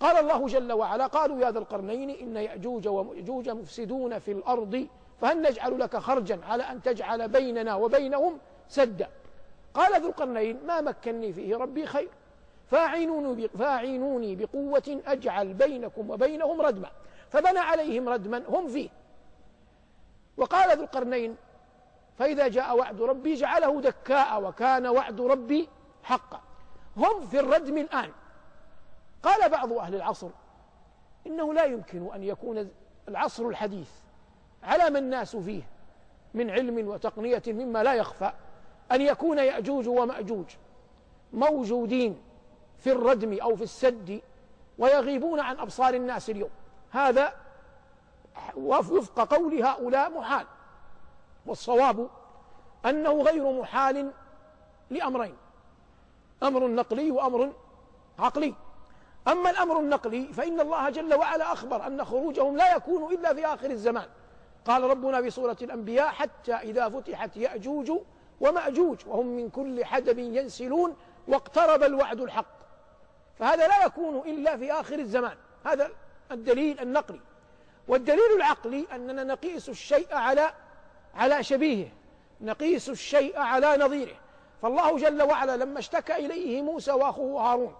قال الله جل وعلا قالوا يا ذا القرنين إن يأجوج ومأجوج مفسدون في الأرض فهل نجعل لك خرجا على أن تجعل بيننا وبينهم سدا؟ قال ذو القرنين ما مكني فيه ربي خير. فاعينوني, فاعينوني بقوة أجعل بينكم وبينهم ردما. فبنى عليهم ردما هم فيه. وقال ذو القرنين فإذا جاء وعد ربي جعله دكاء وكان وعد ربي حقا. هم في الردم الآن. قال بعض أهل العصر إنه لا يمكن أن يكون العصر الحديث على ما الناس فيه من علم وتقنية مما لا يخفى أن يكون يأجوج ومأجوج موجودين في الردم أو في السد ويغيبون عن أبصار الناس اليوم. هذا وفق قول هؤلاء محال. والصواب أنه غير محال لأمرين أمر نقلي وأمر عقلي. أما الأمر النقلي فإن الله جل وعلا أخبر أن خروجهم لا يكون إلا في آخر الزمان. قال ربنا في سورة الأنبياء حتى إذا فتحت يأجوج ومأجوج وهم من كل حدب ينسلون واقترب الوعد الحق. فهذا لا يكون إلا في آخر الزمان. هذا الدليل النقلي. والدليل العقلي أننا نقيس الشيء على على شبيهه. نقيس الشيء على نظيره. فالله جل وعلا لما اشتكى إليه موسى وأخوه هارون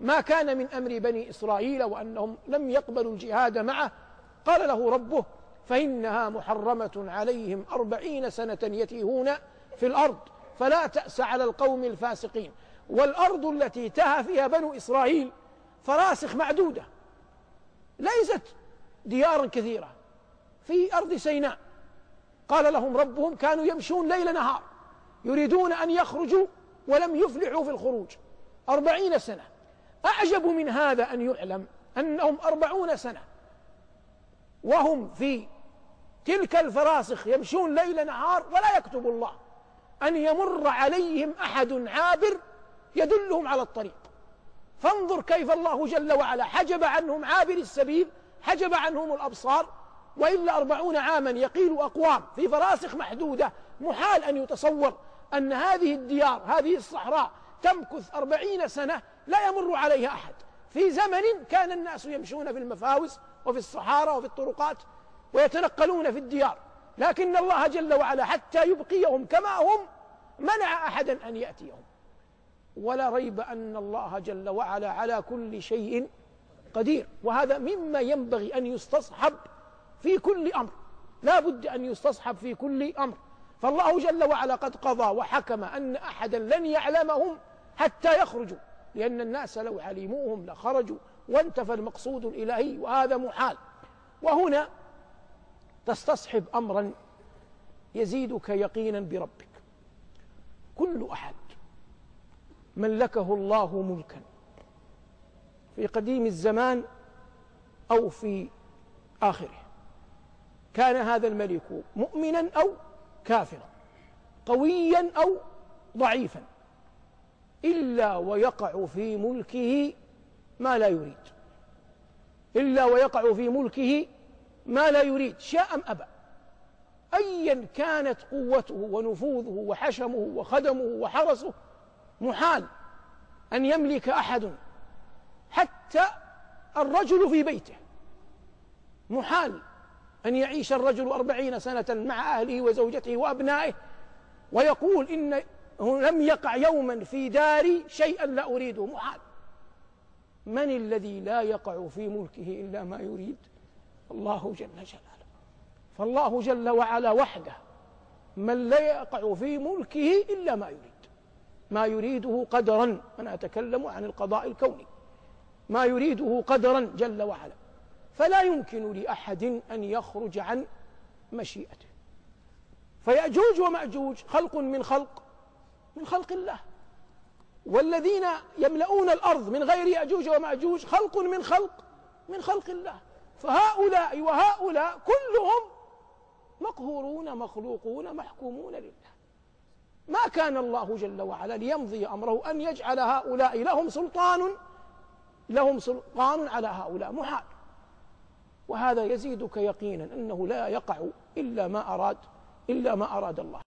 ما كان من أمر بني إسرائيل وأنهم لم يقبلوا الجهاد معه. قال له ربه فإنها محرمة عليهم أربعين سنة يتيهون في الأرض فلا تأس على القوم الفاسقين. والأرض التي تهى فيها بنو إسرائيل فراسخ معدودة ليست ديارا كثيرة في أرض سيناء. قال لهم ربهم كانوا يمشون ليل نهار يريدون أن يخرجوا ولم يفلحوا في الخروج. أربعين سنة. أعجب من هذا أن يعلم أنهم أربعون سنة وهم في تلك الفراسخ يمشون ليل نهار ولا يكتب الله. أن يمر عليهم أحد عابر يدلهم على الطريق. فانظر كيف الله جل وعلا حجب عنهم عابر السبيل حجب عنهم الأبصار وإلا أربعون عاما يقيل أقوام في فراسخ محدودة محال أن يتصور أن هذه الديار هذه الصحراء تمكث أربعين سنة لا يمر عليها أحد. في زمن كان الناس يمشون في المفاوز وفي الصحارى وفي الطرقات ويتنقلون في الديار. لكن الله جل وعلا حتى يبقيهم كما هم منع أحدا أن يأتيهم. ولا ريب أن الله جل وعلا على كل شيء قدير. وهذا مما ينبغي أن يستصحب في كل أمر. لا بد أن يستصحب في كل أمر. فالله جل وعلا قد قضى وحكم أن أحدا لن يعلمهم حتى يخرجوا. لأن الناس لو علموهم لخرجوا وانتفى المقصود الإلهي وهذا محال. وهنا تستصحب أمرا يزيدك يقينا بربك. كل أحد ملكه الله ملكا. في قديم الزمان أو في آخره. كان هذا الملك مؤمنا أو كافرا. قويا أو ضعيفا. إلا ويقع في ملكه ما لا يريد. إلا ويقع في ملكه ما لا يريد شاء أم أبى. أيا كانت قوته ونفوذه وحشمه وخدمه وحرسه محال أن يملك أحد حتى الرجل في بيته. محال أن يعيش الرجل أربعين سنة مع أهله وزوجته وأبنائه ويقول إن لم يقع يوما في داري شيئا لا أريده محال. من الذي لا يقع في ملكه إلا ما يريد؟ الله جل جلاله. فالله جل وعلا وحده. من لا يقع في ملكه إلا ما يريد. ما يريده قدرا. أنا أتكلم عن القضاء الكوني. ما يريده قدرا جل وعلا. فلا يمكن لأحد أن يخرج عن مشيئته. فيأجوج ومأجوج خلق من خلق. من خلق الله. والذين يملؤون الأرض من غير يأجوج ومأجوج خلق من خلق من خلق الله. فهؤلاء وهؤلاء كلهم مقهورون مخلوقون محكومون لله. ما كان الله جل وعلا ليمضي أمره أن يجعل هؤلاء لهم سلطان لهم سلطان على هؤلاء محال. وهذا يزيدك يقينا أنه لا يقع إلا ما أراد إلا ما أراد الله.